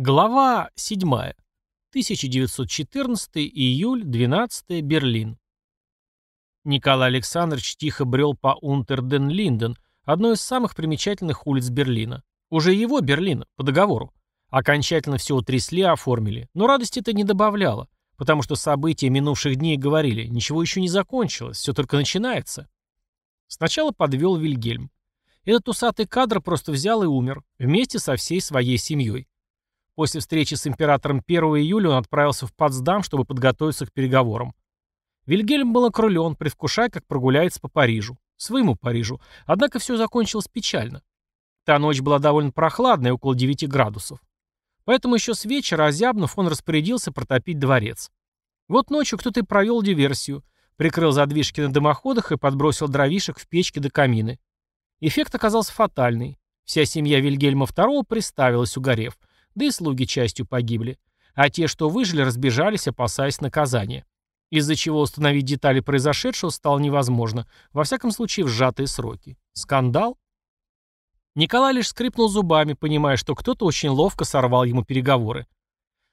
Глава 7. 1914 июль, 12 Берлин. Николай Александрович тихо брел по Унтерден-Линден, одной из самых примечательных улиц Берлина. Уже его Берлина, по договору. Окончательно все утрясли оформили. Но радости это не добавляло, потому что события минувших дней говорили, ничего еще не закончилось, все только начинается. Сначала подвел Вильгельм. Этот усатый кадр просто взял и умер, вместе со всей своей семьей. После встречи с императором 1 июля он отправился в Потсдам, чтобы подготовиться к переговорам. Вильгельм был окрылен, предвкушая, как прогуляется по Парижу. Своему Парижу. Однако все закончилось печально. Та ночь была довольно прохладная, около 9 градусов. Поэтому еще с вечера, озябнув, он распорядился протопить дворец. Вот ночью кто-то и провел диверсию, прикрыл задвижки на дымоходах и подбросил дровишек в печки до камины. Эффект оказался фатальный. Вся семья Вильгельма II приставилась, угорев да и слуги частью погибли. А те, что выжили, разбежались, опасаясь наказания. Из-за чего установить детали произошедшего стало невозможно, во всяком случае в сжатые сроки. Скандал? Николай лишь скрипнул зубами, понимая, что кто-то очень ловко сорвал ему переговоры.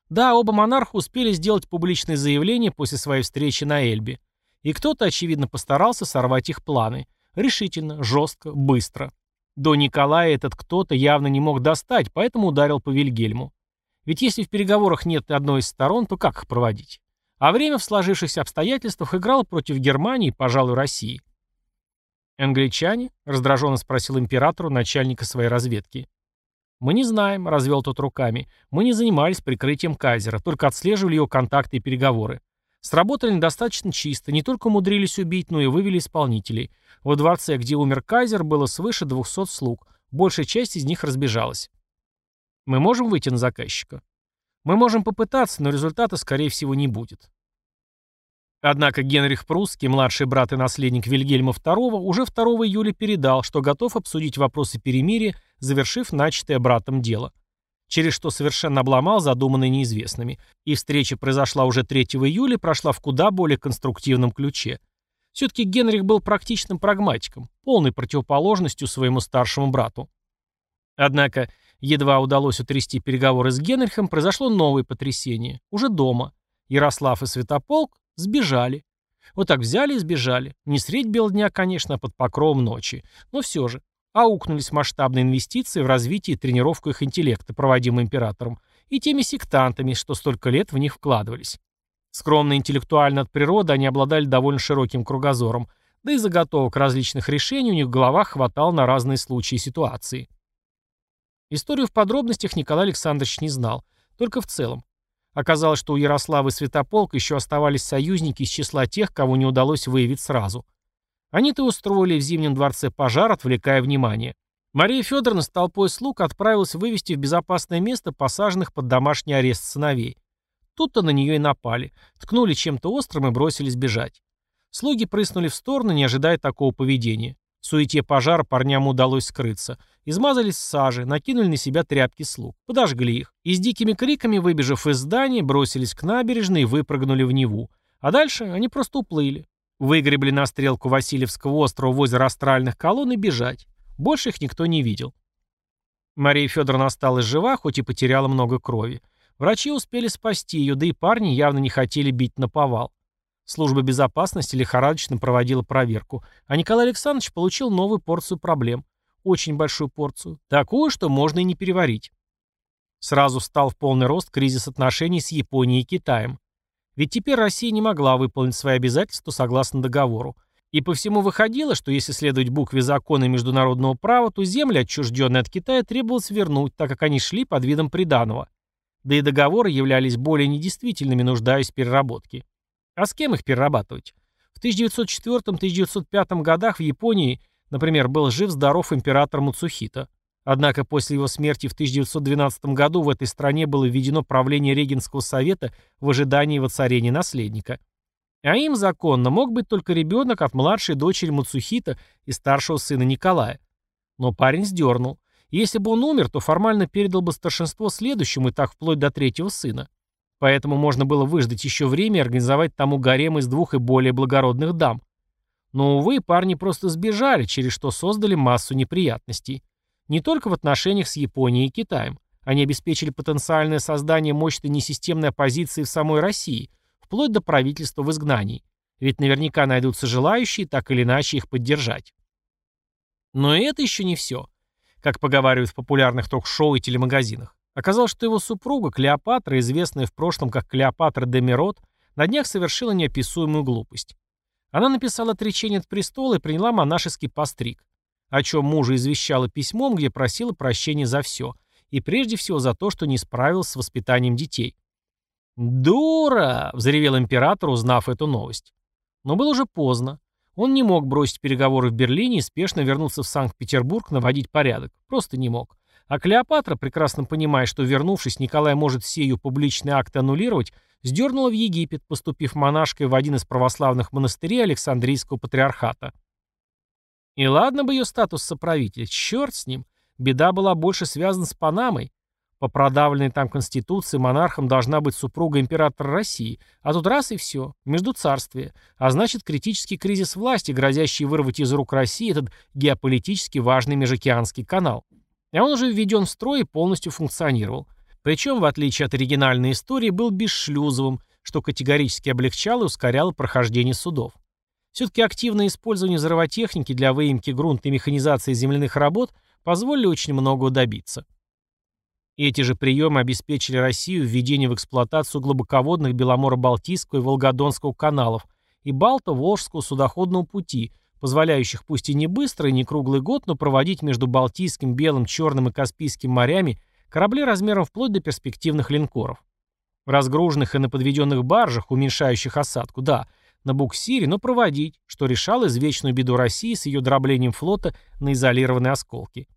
Да, оба монарха успели сделать публичные заявления после своей встречи на Эльбе. И кто-то, очевидно, постарался сорвать их планы. Решительно, жестко, быстро. До Николая этот кто-то явно не мог достать, поэтому ударил по Вильгельму. Ведь если в переговорах нет одной из сторон, то как их проводить? А время в сложившихся обстоятельствах играло против Германии и, пожалуй, России. «Англичане?» — раздраженно спросил императору начальника своей разведки. «Мы не знаем», — развел тот руками. «Мы не занимались прикрытием Кайзера, только отслеживали его контакты и переговоры. Сработали недостаточно чисто, не только умудрились убить, но и вывели исполнителей. Во дворце, где умер кайзер, было свыше 200 слуг. Большая часть из них разбежалась. Мы можем выйти на заказчика? Мы можем попытаться, но результата, скорее всего, не будет. Однако Генрих Прусский, младший брат и наследник Вильгельма II, уже 2 июля передал, что готов обсудить вопросы перемирия, завершив начатое братом дело через что совершенно обломал задуманное неизвестными, и встреча произошла уже 3 июля прошла в куда более конструктивном ключе. Все-таки Генрих был практичным прагматиком, полной противоположностью своему старшему брату. Однако, едва удалось утрясти переговоры с Генрихом, произошло новое потрясение. Уже дома. Ярослав и Святополк сбежали. Вот так взяли и сбежали. Не средь бел дня, конечно, а под покровом ночи. Но все же аукнулись масштабные инвестиции в развитие и тренировку их интеллекта, проводимым императором, и теми сектантами, что столько лет в них вкладывались. Скромно интеллектуально от природы они обладали довольно широким кругозором, да и заготовок различных решений у них в головах хватало на разные случаи и ситуации. Историю в подробностях Николай Александрович не знал, только в целом. Оказалось, что у Ярослава и Святополка еще оставались союзники из числа тех, кого не удалось выявить сразу – они-то устроили в Зимнем дворце пожар, отвлекая внимание. Мария Федоровна с толпой слуг отправилась вывести в безопасное место посаженных под домашний арест сыновей. Тут-то на нее и напали, ткнули чем-то острым и бросились бежать. Слуги прыснули в сторону, не ожидая такого поведения. В суете пожара парням удалось скрыться. Измазались в накинули на себя тряпки слуг. Подожгли их. И с дикими криками, выбежав из здания, бросились к набережной и выпрыгнули в Неву. А дальше они просто уплыли. Выгребли на стрелку Васильевского острова в озеро Астральных колонн и бежать. Больше их никто не видел. Мария Федоровна осталась жива, хоть и потеряла много крови. Врачи успели спасти ее, да и парни явно не хотели бить на повал. Служба безопасности лихорадочно проводила проверку, а Николай Александрович получил новую порцию проблем. Очень большую порцию. Такую, что можно и не переварить. Сразу встал в полный рост кризис отношений с Японией и Китаем. Ведь теперь Россия не могла выполнить свои обязательства согласно договору. И по всему выходило, что если следовать букве закона международного права, то земли, отчужденные от Китая, требовалось вернуть, так как они шли под видом приданого. Да и договоры являлись более недействительными, нуждаясь в переработке. А с кем их перерабатывать? В 1904-1905 годах в Японии, например, был жив-здоров император Муцухита. Однако после его смерти в 1912 году в этой стране было введено правление Регенского совета в ожидании воцарения наследника. А им законно мог быть только ребенок от младшей дочери Мацухита и старшего сына Николая. Но парень сдернул. Если бы он умер, то формально передал бы старшинство следующему и так вплоть до третьего сына. Поэтому можно было выждать еще время и организовать тому гарем из двух и более благородных дам. Но, увы, парни просто сбежали, через что создали массу неприятностей. Не только в отношениях с Японией и Китаем. Они обеспечили потенциальное создание мощной несистемной оппозиции в самой России, вплоть до правительства в изгнании. Ведь наверняка найдутся желающие так или иначе их поддержать. Но это еще не все. Как поговаривают в популярных ток-шоу и телемагазинах. Оказалось, что его супруга, Клеопатра, известная в прошлом как Клеопатра де Мирот, на днях совершила неописуемую глупость. Она написала отречение от престола и приняла монашеский постриг, о чем мужа извещала письмом, где просила прощения за все, и прежде всего за то, что не справилась с воспитанием детей. «Дура!» — взревел император, узнав эту новость. Но было уже поздно. Он не мог бросить переговоры в Берлине и спешно вернуться в Санкт-Петербург наводить порядок. Просто не мог. А Клеопатра, прекрасно понимая, что вернувшись, Николай может все ее публичные акты аннулировать, сдернула в Египет, поступив монашкой в один из православных монастырей Александрийского патриархата. И ладно бы ее статус соправителя, черт с ним. Беда была больше связана с Панамой. По продавленной там конституции монархом должна быть супруга императора России, а тут раз и все, между царствия, а значит критический кризис власти, грозящий вырвать из рук России этот геополитически важный межокеанский канал. А он уже введен в строй и полностью функционировал. Причем, в отличие от оригинальной истории, был бесшлюзовым, что категорически облегчало и ускоряло прохождение судов. Все-таки активное использование взрывотехники для выемки грунта и механизации земляных работ позволили очень многого добиться. Эти же приемы обеспечили Россию введение в эксплуатацию глубоководных Беломоро-Балтийского и Волгодонского каналов и Балто-Волжского судоходного пути, позволяющих пусть и не быстро, и не круглый год, но проводить между Балтийским, Белым, Черным и Каспийским морями корабли размером вплоть до перспективных линкоров. Разгруженных и на подведенных баржах, уменьшающих осадку, да, на буксире, но проводить, что решало извечную беду России с ее дроблением флота на изолированные осколки.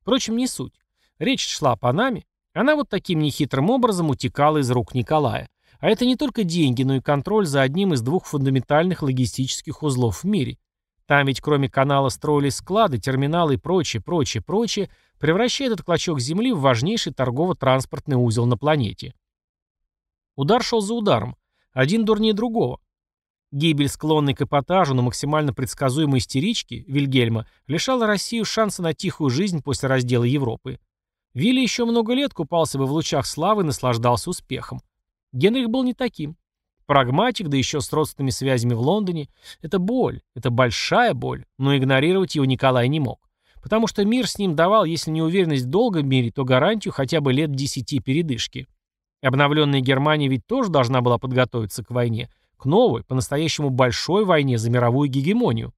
Впрочем, не суть. Речь шла о Панаме. Она вот таким нехитрым образом утекала из рук Николая. А это не только деньги, но и контроль за одним из двух фундаментальных логистических узлов в мире. Там ведь кроме канала строились склады, терминалы и прочее, прочее, прочее, превращая этот клочок земли в важнейший торгово-транспортный узел на планете. Удар шел за ударом. Один дурнее другого. Гибель склонной к эпатажу, но максимально предсказуемой истерички, Вильгельма, лишала Россию шанса на тихую жизнь после раздела Европы. Вилли еще много лет купался бы в лучах славы и наслаждался успехом. Генрих был не таким. Прагматик, да еще с родственными связями в Лондоне. Это боль, это большая боль, но игнорировать его Николай не мог. Потому что мир с ним давал, если не уверенность в долгом мире, то гарантию хотя бы лет десяти передышки. Обновленная Германия ведь тоже должна была подготовиться к войне, к новой, по-настоящему большой войне за мировую гегемонию.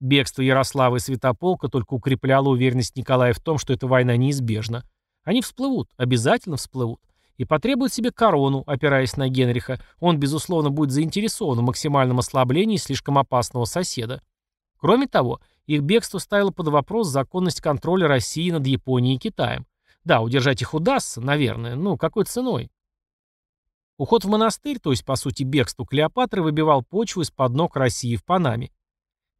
Бегство Ярослава и Святополка только укрепляло уверенность Николая в том, что эта война неизбежна. Они всплывут, обязательно всплывут. И потребуют себе корону, опираясь на Генриха. Он, безусловно, будет заинтересован в максимальном ослаблении слишком опасного соседа. Кроме того, их бегство ставило под вопрос законность контроля России над Японией и Китаем. Да, удержать их удастся, наверное, но какой ценой? Уход в монастырь, то есть, по сути, бегство Клеопатры, выбивал почву из-под ног России в Панаме.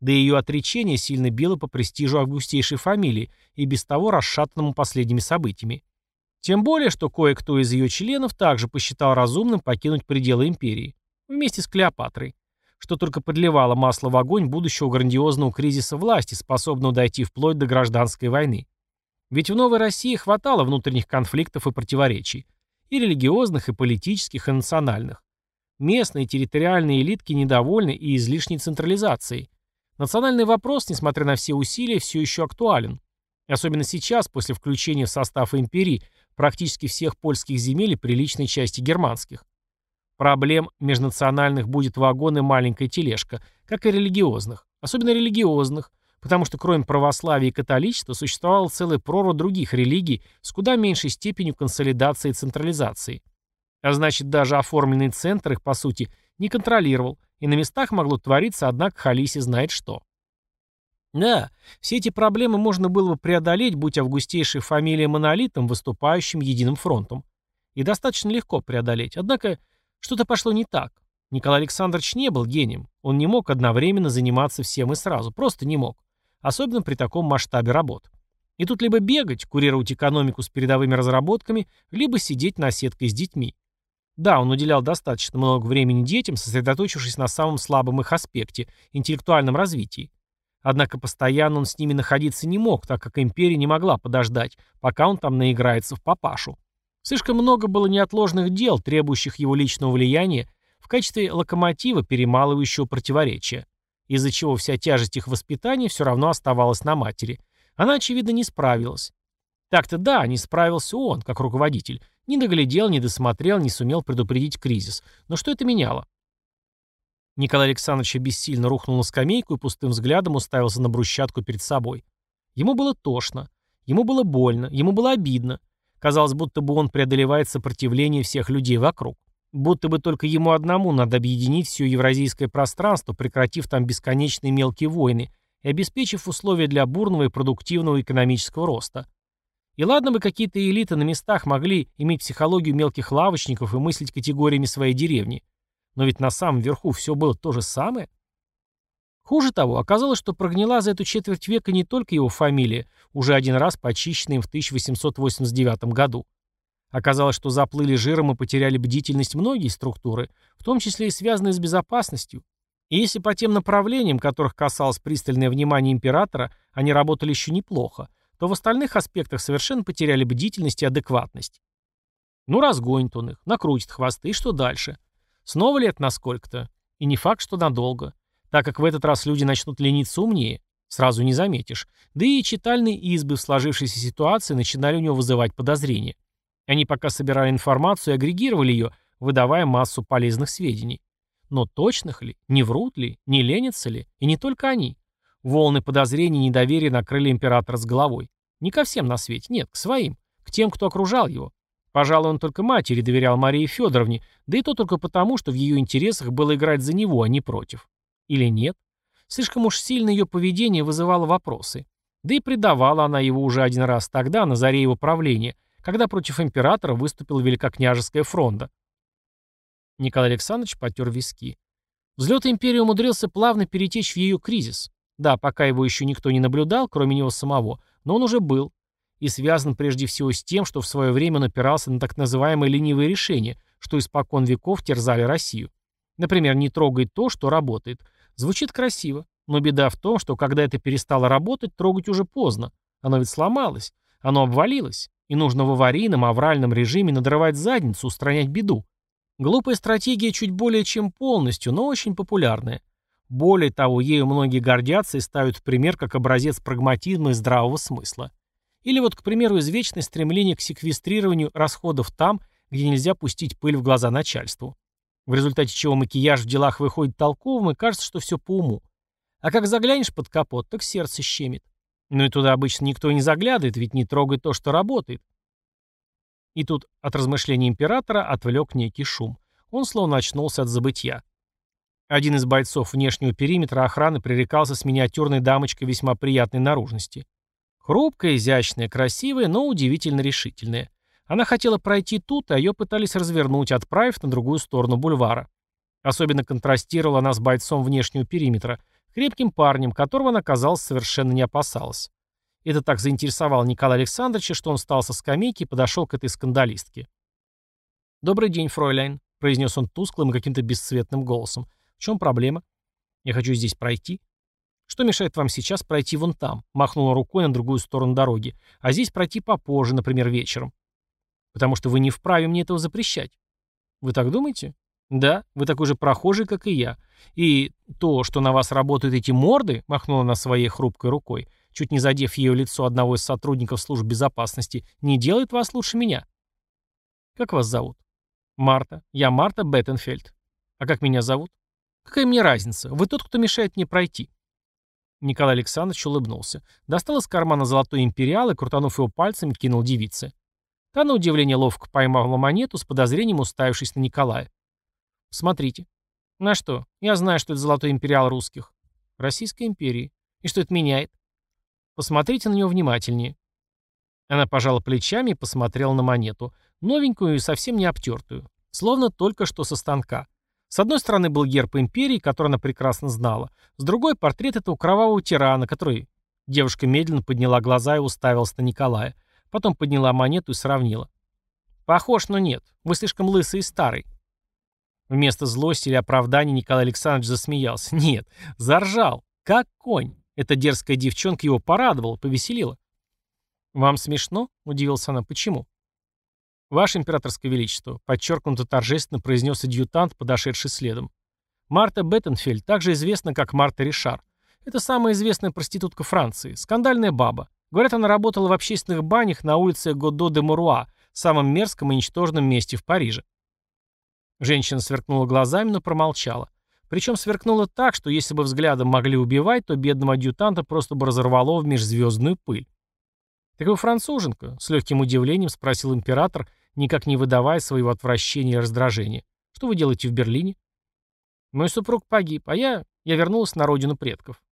Да и ее отречение сильно било по престижу августейшей фамилии и без того расшатанному последними событиями. Тем более, что кое-кто из ее членов также посчитал разумным покинуть пределы империи. Вместе с Клеопатрой. Что только подливало масло в огонь будущего грандиозного кризиса власти, способного дойти вплоть до гражданской войны. Ведь в Новой России хватало внутренних конфликтов и противоречий. И религиозных, и политических, и национальных. Местные территориальные элитки недовольны и излишней централизацией. Национальный вопрос, несмотря на все усилия, все еще актуален. Особенно сейчас, после включения в состав империи практически всех польских земель и приличной части германских. Проблем межнациональных будет вагон и маленькая тележка, как и религиозных. Особенно религиозных, потому что кроме православия и католичества существовала целая прорва других религий с куда меньшей степенью консолидации и централизации. А значит, даже оформленный центр их, по сути, не контролировал, и на местах могло твориться, однако Халиси знает что. Да, все эти проблемы можно было бы преодолеть, будь августейшей фамилия монолитом, выступающим единым фронтом. И достаточно легко преодолеть. Однако что-то пошло не так. Николай Александрович не был гением. Он не мог одновременно заниматься всем и сразу. Просто не мог. Особенно при таком масштабе работ. И тут либо бегать, курировать экономику с передовыми разработками, либо сидеть на сеткой с детьми. Да, он уделял достаточно много времени детям, сосредоточившись на самом слабом их аспекте – интеллектуальном развитии. Однако постоянно он с ними находиться не мог, так как империя не могла подождать, пока он там наиграется в папашу. Слишком много было неотложных дел, требующих его личного влияния в качестве локомотива, перемалывающего противоречия, из-за чего вся тяжесть их воспитания все равно оставалась на матери. Она, очевидно, не справилась. Так-то да, не справился он, как руководитель. Не доглядел, не досмотрел, не сумел предупредить кризис. Но что это меняло? Николай Александрович бессильно рухнул на скамейку и пустым взглядом уставился на брусчатку перед собой. Ему было тошно. Ему было больно. Ему было обидно. Казалось, будто бы он преодолевает сопротивление всех людей вокруг. Будто бы только ему одному надо объединить все евразийское пространство, прекратив там бесконечные мелкие войны и обеспечив условия для бурного и продуктивного экономического роста. И ладно бы какие-то элиты на местах могли иметь психологию мелких лавочников и мыслить категориями своей деревни. Но ведь на самом верху все было то же самое. Хуже того, оказалось, что прогнила за эту четверть века не только его фамилия, уже один раз почищенная им в 1889 году. Оказалось, что заплыли жиром и потеряли бдительность многие структуры, в том числе и связанные с безопасностью. И если по тем направлениям, которых касалось пристальное внимание императора, они работали еще неплохо, то в остальных аспектах совершенно потеряли бдительность и адекватность. Ну, разгонит он их, накрутит хвосты, и что дальше? Снова ли это насколько-то? И не факт, что надолго так как в этот раз люди начнут лениться умнее. Сразу не заметишь. Да и читальные избы в сложившейся ситуации начинали у него вызывать подозрения. Они пока собирали информацию и агрегировали ее, выдавая массу полезных сведений. Но точных ли? Не врут ли? Не ленятся ли? И не только они. Волны подозрений и недоверия накрыли императора с головой. Не ко всем на свете, нет, к своим. К тем, кто окружал его. Пожалуй, он только матери доверял Марии Федоровне, да и то только потому, что в ее интересах было играть за него, а не против. Или нет? Слишком уж сильно ее поведение вызывало вопросы. Да и предавала она его уже один раз тогда, на заре его правления, когда против императора выступила Великокняжеская фронта. Николай Александрович потер виски. Взлет империи умудрился плавно перетечь в ее кризис. Да, пока его еще никто не наблюдал, кроме него самого, но он уже был. И связан прежде всего с тем, что в свое время он опирался на так называемые ленивые решения, что испокон веков терзали Россию. Например, не трогай то, что работает, Звучит красиво, но беда в том, что когда это перестало работать, трогать уже поздно. Оно ведь сломалось, оно обвалилось, и нужно в аварийном, авральном режиме надрывать задницу, устранять беду. Глупая стратегия чуть более чем полностью, но очень популярная. Более того, ею многие гордятся и ставят в пример как образец прагматизма и здравого смысла. Или вот, к примеру, извечное стремление к секвестрированию расходов там, где нельзя пустить пыль в глаза начальству в результате чего макияж в делах выходит толковым и кажется, что все по уму. А как заглянешь под капот, так сердце щемит. Ну и туда обычно никто не заглядывает, ведь не трогает то, что работает. И тут от размышления императора отвлек некий шум. Он словно очнулся от забытья. Один из бойцов внешнего периметра охраны пререкался с миниатюрной дамочкой весьма приятной наружности. Хрупкая, изящная, красивая, но удивительно решительная. Она хотела пройти тут, а ее пытались развернуть, отправив на другую сторону бульвара. Особенно контрастировала она с бойцом внешнего периметра, крепким парнем, которого она, казалось, совершенно не опасалась. Это так заинтересовало Николая Александровича, что он встал со скамейки и подошел к этой скандалистке. «Добрый день, фройляйн», — произнес он тусклым и каким-то бесцветным голосом. «В чем проблема? Я хочу здесь пройти». «Что мешает вам сейчас пройти вон там?» — махнула рукой на другую сторону дороги. «А здесь пройти попозже, например, вечером». Потому что вы не вправе мне этого запрещать. Вы так думаете? Да, вы такой же прохожий, как и я. И то, что на вас работают эти морды, махнула она своей хрупкой рукой, чуть не задев ее лицо одного из сотрудников служб безопасности, не делает вас лучше меня. Как вас зовут? Марта. Я Марта Беттенфельд. А как меня зовут? Какая мне разница? Вы тот, кто мешает мне пройти. Николай Александрович улыбнулся. Достал из кармана золотой империал и, крутанув его пальцами, кинул девице. Та на удивление ловко поймала монету, с подозрением уставившись на Николая. «Смотрите». «На что? Я знаю, что это золотой империал русских». «Российской империи. И что это меняет?» «Посмотрите на него внимательнее». Она пожала плечами и посмотрела на монету. Новенькую и совсем не обтертую. Словно только что со станка. С одной стороны был герб империи, который она прекрасно знала. С другой — портрет этого кровавого тирана, который... Девушка медленно подняла глаза и уставилась на Николая. Потом подняла монету и сравнила. «Похож, но нет. Вы слишком лысый и старый». Вместо злости или оправдания Николай Александрович засмеялся. Нет, заржал. Как конь. Эта дерзкая девчонка его порадовала, повеселила. «Вам смешно?» — удивилась она. «Почему?» «Ваше императорское величество», — подчеркнуто торжественно произнес адъютант, подошедший следом. «Марта Беттенфельд, также известна как Марта Ришар. Это самая известная проститутка Франции, скандальная баба. Говорят, она работала в общественных банях на улице Годо-де-Муруа, самом мерзком и ничтожном месте в Париже». Женщина сверкнула глазами, но промолчала. Причем сверкнула так, что если бы взглядом могли убивать, то бедного адъютанта просто бы разорвало в межзвездную пыль. «Так вы француженка?» — с легким удивлением спросил император, никак не выдавая своего отвращения и раздражения. «Что вы делаете в Берлине?» «Мой супруг погиб, а я... я вернулась на родину предков».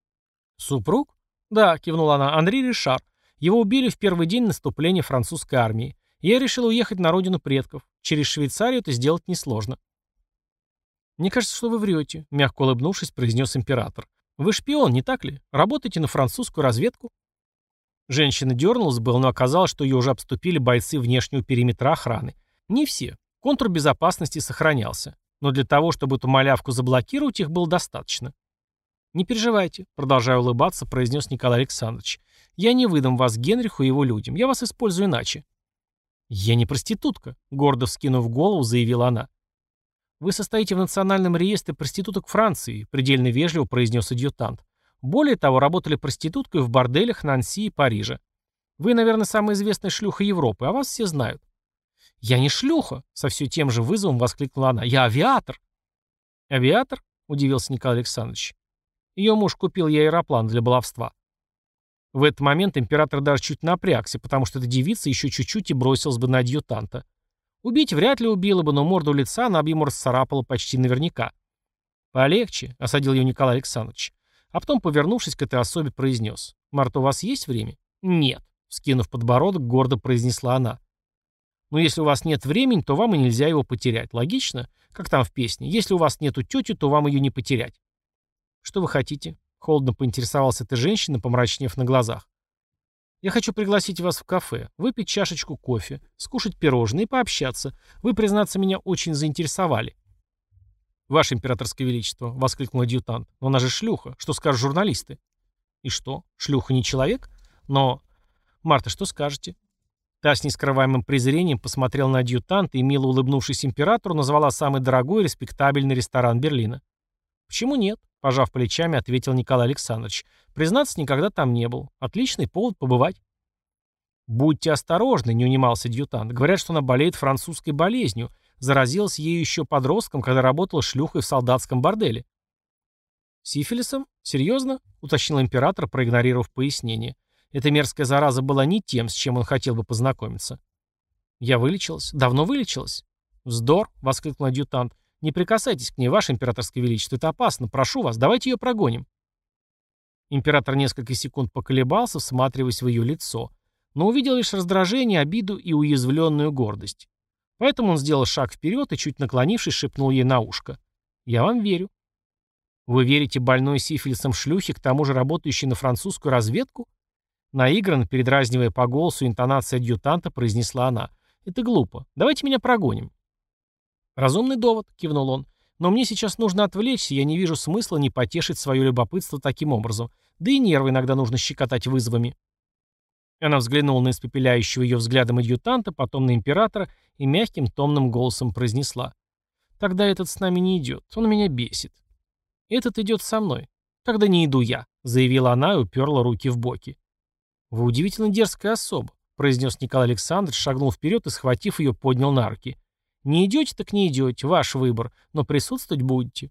«Супруг?» «Да», — кивнула она, — «Андрей Ришар. Его убили в первый день наступления французской армии. Я решил уехать на родину предков. Через Швейцарию это сделать несложно». «Мне кажется, что вы врете», — мягко улыбнувшись, произнес император. «Вы шпион, не так ли? Работаете на французскую разведку?» Женщина дернулась было, но оказалось, что ее уже обступили бойцы внешнего периметра охраны. Не все. Контур безопасности сохранялся. Но для того, чтобы эту малявку заблокировать, их было достаточно. «Не переживайте», — продолжая улыбаться, произнес Николай Александрович. «Я не выдам вас Генриху и его людям. Я вас использую иначе». «Я не проститутка», — гордо вскинув голову, заявила она. «Вы состоите в национальном реестре проституток Франции», — предельно вежливо произнес адъютант. Более того, работали проституткой в борделях Нанси и Париже. Вы, наверное, самая известная шлюха Европы, а вас все знают. «Я не шлюха!» — со все тем же вызовом воскликнула она. «Я авиатор!» «Авиатор?» — удивился Николай Александрович. Ее муж купил ей аэроплан для баловства. В этот момент император даже чуть напрягся, потому что эта девица еще чуть-чуть и бросилась бы на адъютанта. Убить вряд ли убила бы, но морду лица она бы ему расцарапала почти наверняка. «Полегче», — осадил ее Николай Александрович. А потом, повернувшись к этой особе, произнес. «Марта, у вас есть время?» «Нет», — скинув подбородок, гордо произнесла она. «Но если у вас нет времени, то вам и нельзя его потерять. Логично? Как там в песне. Если у вас нету тети, то вам ее не потерять». «Что вы хотите?» — холодно поинтересовалась эта женщина, помрачнев на глазах. «Я хочу пригласить вас в кафе, выпить чашечку кофе, скушать пирожные и пообщаться. Вы, признаться, меня очень заинтересовали». «Ваше императорское величество», — воскликнул адъютант. «Но она же шлюха. Что скажут журналисты?» «И что? Шлюха не человек? Но...» «Марта, что скажете?» Та с нескрываемым презрением посмотрела на адъютанта и, мило улыбнувшись императору, назвала самый дорогой и респектабельный ресторан Берлина. «Почему нет?» — пожав плечами, ответил Николай Александрович. «Признаться, никогда там не был. Отличный повод побывать». «Будьте осторожны», — не унимался адъютант. «Говорят, что она болеет французской болезнью, Заразилась ею еще подростком, когда работала шлюхой в солдатском борделе. «Сифилисом? Серьезно?» — уточнил император, проигнорировав пояснение. Эта мерзкая зараза была не тем, с чем он хотел бы познакомиться. «Я вылечилась. Давно вылечилась». «Вздор!» — воскликнул адъютант. «Не прикасайтесь к ней, ваше императорское величество. Это опасно. Прошу вас, давайте ее прогоним». Император несколько секунд поколебался, всматриваясь в ее лицо, но увидел лишь раздражение, обиду и уязвленную гордость. Поэтому он сделал шаг вперед и, чуть наклонившись, шепнул ей на ушко. «Я вам верю». «Вы верите больной сифилисом шлюхе, к тому же работающей на французскую разведку?» Наигранно, передразнивая по голосу интонации адъютанта, произнесла она. «Это глупо. Давайте меня прогоним». «Разумный довод», — кивнул он. «Но мне сейчас нужно отвлечься, я не вижу смысла не потешить свое любопытство таким образом. Да и нервы иногда нужно щекотать вызовами». Она взглянула на испепеляющего ее взглядом адъютанта, потом на императора и мягким томным голосом произнесла. «Тогда этот с нами не идет, он меня бесит». «Этот идет со мной». «Тогда не иду я», — заявила она и уперла руки в боки. «Вы удивительно дерзкая особа», — произнес Николай Александрович, шагнул вперед и, схватив ее, поднял на руки. «Не идете, так не идете, ваш выбор, но присутствовать будете».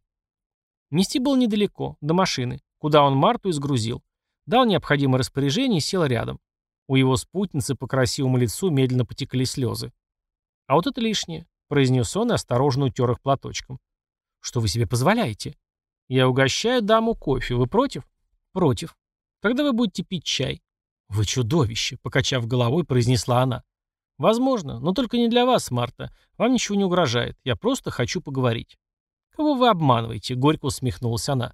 Нести было недалеко, до машины, куда он Марту изгрузил. Дал необходимое распоряжение и сел рядом. У его спутницы по красивому лицу медленно потекли слезы. «А вот это лишнее», — произнес он и осторожно утер их платочком. «Что вы себе позволяете?» «Я угощаю даму кофе. Вы против?» «Против. Тогда вы будете пить чай». «Вы чудовище», — покачав головой, произнесла она. «Возможно, но только не для вас, Марта. Вам ничего не угрожает. Я просто хочу поговорить». «Кого вы обманываете?» — горько усмехнулась она.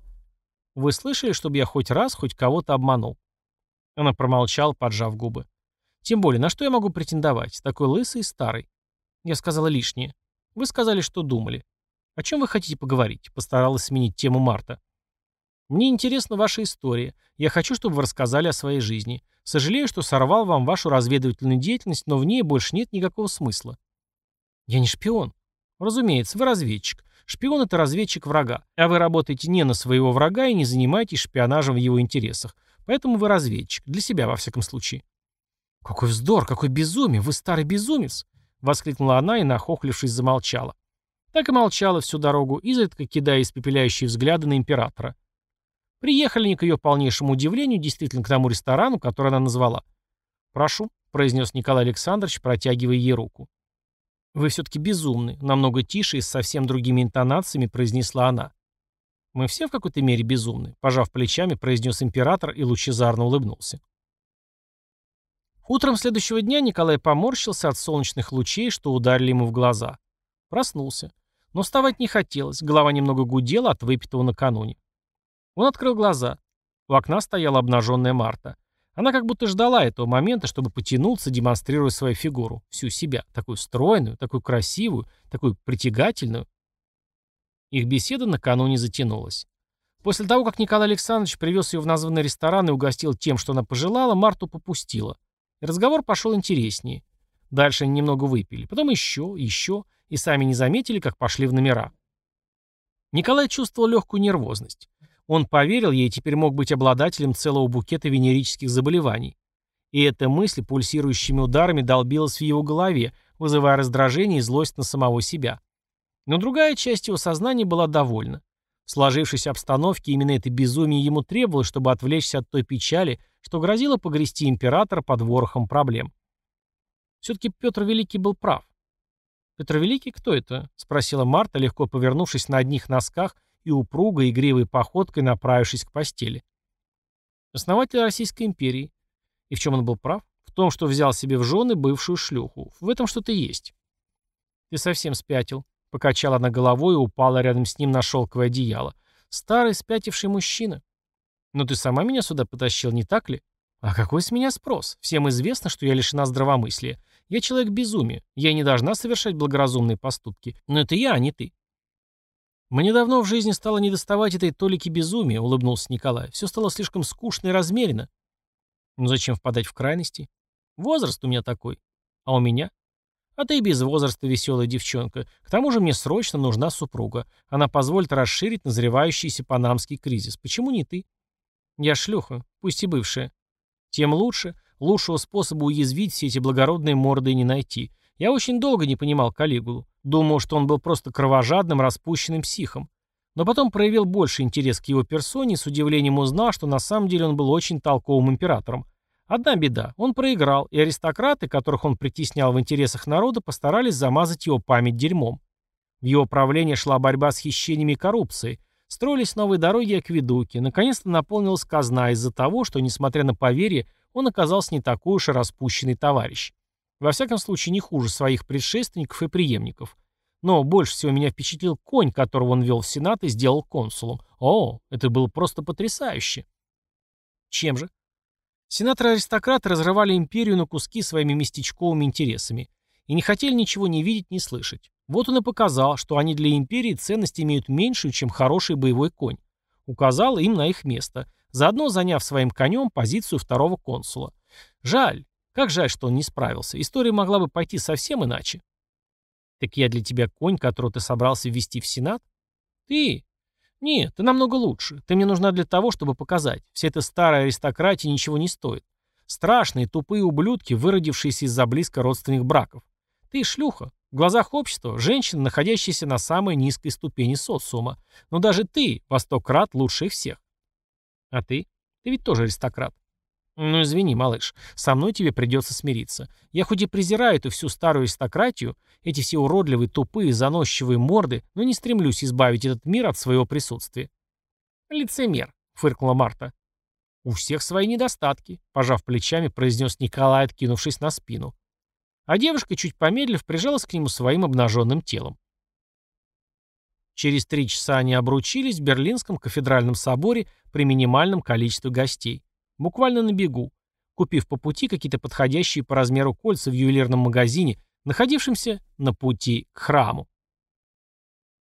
«Вы слышали, чтобы я хоть раз хоть кого-то обманул?» Она промолчала, поджав губы. «Тем более, на что я могу претендовать? Такой лысый и старый». Я сказала лишнее. «Вы сказали, что думали. О чем вы хотите поговорить?» Постаралась сменить тему Марта. Мне интересна ваша история. Я хочу, чтобы вы рассказали о своей жизни. Сожалею, что сорвал вам вашу разведывательную деятельность, но в ней больше нет никакого смысла. Я не шпион. Разумеется, вы разведчик. Шпион — это разведчик врага. А вы работаете не на своего врага и не занимаетесь шпионажем в его интересах. Поэтому вы разведчик. Для себя, во всяком случае. «Какой вздор, какой безумие! Вы старый безумец!» — воскликнула она и, нахохлившись, замолчала. Так и молчала всю дорогу, изредка кидая испепеляющие взгляды на императора. Приехали они к ее полнейшему удивлению действительно к тому ресторану, который она назвала. «Прошу», — произнес Николай Александрович, протягивая ей руку. «Вы все-таки безумны», — намного тише и с совсем другими интонациями произнесла она. «Мы все в какой-то мере безумны», — пожав плечами, произнес император и лучезарно улыбнулся. Утром следующего дня Николай поморщился от солнечных лучей, что ударили ему в глаза. Проснулся. Но вставать не хотелось, голова немного гудела от выпитого накануне. Он открыл глаза. У окна стояла обнаженная Марта. Она как будто ждала этого момента, чтобы потянуться, демонстрируя свою фигуру, всю себя, такую стройную, такую красивую, такую притягательную. Их беседа накануне затянулась. После того, как Николай Александрович привез ее в названный ресторан и угостил тем, что она пожелала, Марту попустила. Разговор пошел интереснее. Дальше они немного выпили, потом еще, еще, и сами не заметили, как пошли в номера. Николай чувствовал легкую нервозность. Он поверил ей и теперь мог быть обладателем целого букета венерических заболеваний. И эта мысль пульсирующими ударами долбилась в его голове, вызывая раздражение и злость на самого себя. Но другая часть его сознания была довольна. В сложившейся обстановке именно это безумие ему требовалось, чтобы отвлечься от той печали, что грозило погрести императора под ворохом проблем. Все-таки Петр Великий был прав. «Петр Великий, кто это?» — спросила Марта, легко повернувшись на одних носках и упругой игривой походкой направившись к постели. Основатель Российской империи. И в чем он был прав? В том, что взял себе в жены бывшую шлюху. В этом что-то есть. Ты совсем спятил. Покачала она головой и упала рядом с ним на шелковое одеяло. Старый спятивший мужчина. Но ты сама меня сюда потащил, не так ли? А какой с меня спрос? Всем известно, что я лишена здравомыслия. Я человек безумия. Я не должна совершать благоразумные поступки. Но это я, а не ты. «Мне давно в жизни стало недоставать этой толики безумия», — улыбнулся Николай. «Все стало слишком скучно и размеренно». «Ну зачем впадать в крайности? Возраст у меня такой. А у меня? А ты и без возраста веселая девчонка. К тому же мне срочно нужна супруга. Она позволит расширить назревающийся панамский кризис. Почему не ты? Я шлюха, пусть и бывшая. Тем лучше. Лучшего способа уязвить все эти благородные морды не найти. Я очень долго не понимал Калигулу. Думал, что он был просто кровожадным, распущенным психом. Но потом проявил больше интерес к его персоне и с удивлением узнал, что на самом деле он был очень толковым императором. Одна беда. Он проиграл, и аристократы, которых он притеснял в интересах народа, постарались замазать его память дерьмом. В его правлении шла борьба с хищениями и коррупцией. Строились новые дороги и акведуки. Наконец-то наполнилась казна из-за того, что, несмотря на поверье, он оказался не такой уж и распущенный товарищ. Во всяком случае, не хуже своих предшественников и преемников. Но больше всего меня впечатлил конь, которого он вел в Сенат и сделал консулом. О, это было просто потрясающе. Чем же? Сенаторы-аристократы разрывали империю на куски своими местечковыми интересами и не хотели ничего не видеть, не слышать. Вот он и показал, что они для империи ценность имеют меньшую, чем хороший боевой конь. Указал им на их место, заодно заняв своим конем позицию второго консула. Жаль, как жаль, что он не справился. История могла бы пойти совсем иначе. Так я для тебя конь, которого ты собрался ввести в Сенат? Ты? Нет, ты намного лучше. Ты мне нужна для того, чтобы показать. Вся эта старая аристократия ничего не стоит. Страшные, тупые ублюдки, выродившиеся из-за близко родственных браков. Ты шлюха. В глазах общества женщина, находящаяся на самой низкой ступени социума. Но даже ты во сто крат лучше всех. А ты? Ты ведь тоже аристократ. «Ну, извини, малыш, со мной тебе придется смириться. Я хоть и презираю эту всю старую аристократию, эти все уродливые, тупые, заносчивые морды, но не стремлюсь избавить этот мир от своего присутствия». «Лицемер», — фыркнула Марта. «У всех свои недостатки», — пожав плечами, произнес Николай, откинувшись на спину. А девушка, чуть помедлив, прижалась к нему своим обнаженным телом. Через три часа они обручились в Берлинском кафедральном соборе при минимальном количестве гостей. Буквально на бегу, купив по пути какие-то подходящие по размеру кольца в ювелирном магазине, находившемся на пути к храму.